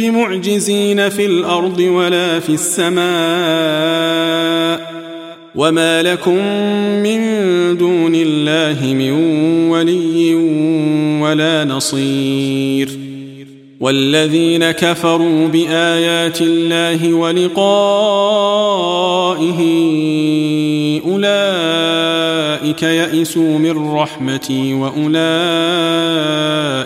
بمعجزين في الأرض ولا في السماء وما لكم من دون الله من ولي ولا نصير والذين كفروا بآيات الله ولقائه أولئك يئسوا من رحمتي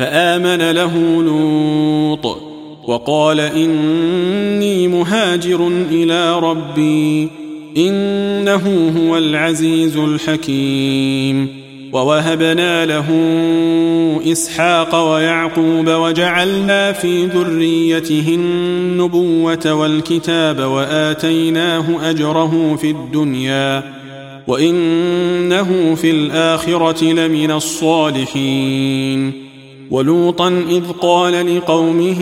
فآمن له لوط وقال إني مهاجر إلى ربي إنه هو العزيز الحكيم ووهبنا له إسحاق ويعقوب وجعلنا في ذريته النبوة والكتاب وآتيناه أجره في الدنيا وإنه في الآخرة لمن الصالحين ولوطا إذ قال لقومه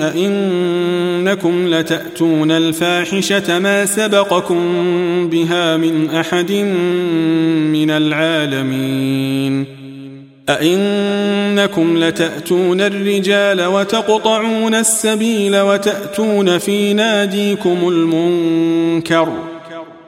أئنكم لتأتون الفاحشة ما سبقكم بها من أحد من العالمين أئنكم لتأتون الرجال وتقطعون السبيل وتأتون في ناديكم المنكر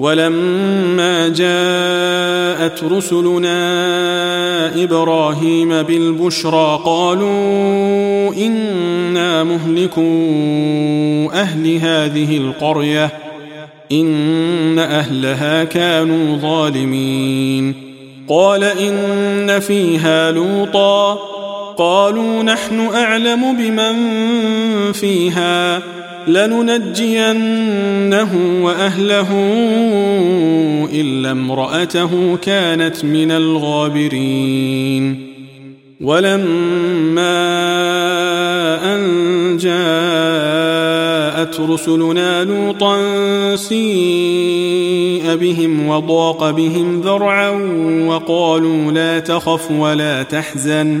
ولما جاءت رسلنا إبراهيم بالبشرى قالوا إنا مهلكو أهل هذه القرية إن أهلها كانوا ظالمين. قال إن فيها لوطا قالوا نحن أعلم بمن فيها. لننجينه وأهله إلا امرأته كانت من الغابرين. ولما أن جاءت رسلنا لوطا سيء بهم وضاق بهم ذرعا وقالوا لا تخف ولا تحزن.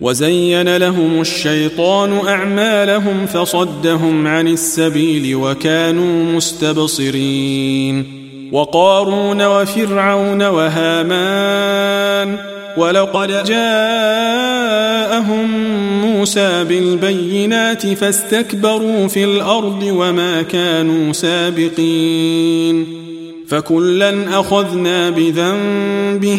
وزين لهم الشيطان أعمالهم فصدهم عن السبيل وكانوا مستبصرين وقارون وفرعون وهامان ولقد جاءهم موسى بالبينات فاستكبروا في الأرض وما كانوا سابقين فكلا أخذنا بذنبه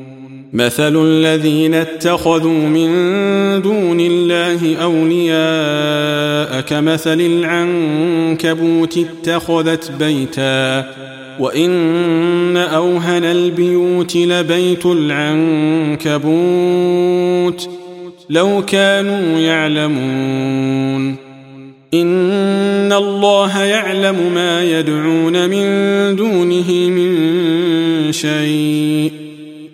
مثل الذين اتخذوا من دون الله أولياء كمثل العنكبوت اتخذت بيتا وإن أوهن البيوت لبيت العنكبوت لو كانوا يعلمون إن الله يعلم ما يدعون من دونه من شيء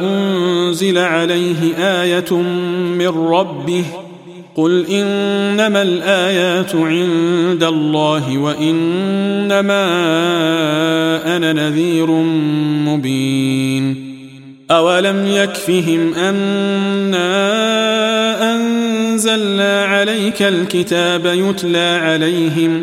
أنزل عليه آية من ربه قل إنما الآيات عند الله وإنما أنا نذير مبين أولم يكفهم أنا أنزلنا عليك الكتاب يتلى عليهم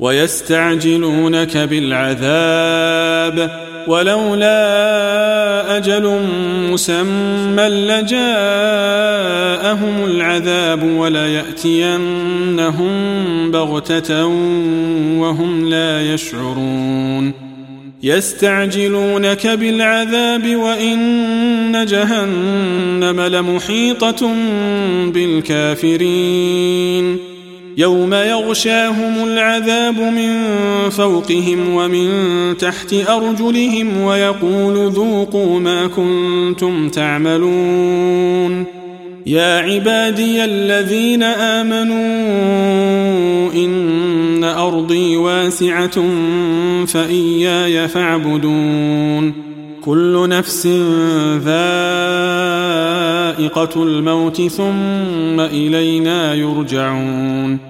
ويستعجلونك بالعذاب ولولا أجل مسمى لجاءهم العذاب وليأتينهم بغتة وهم لا يشعرون. يستعجلونك بالعذاب وإن جهنم لمحيطة بالكافرين. يوم يغشاهم العذاب من فوقهم ومن تحت أرجلهم ويقول ذوقوا ما كنتم تعملون يا عبادي الذين آمنوا إن أرضي واسعة فإياي فاعبدون كل نفس ذائقة الموت ثم إلينا يرجعون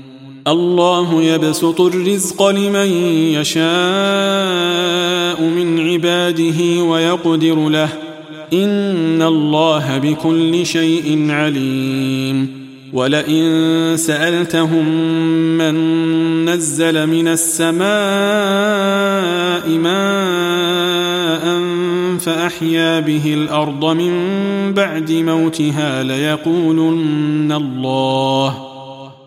الله يبسط الرزق لمن يشاء من عباده ويقدر له. إن الله بكل شيء عليم. ولئن سألتهم من نزل من السماء ماء فأحيا به الأرض من بعد موتها ليقولن الله.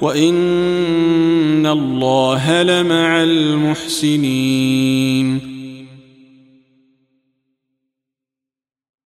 وإن الله لمع المحسنين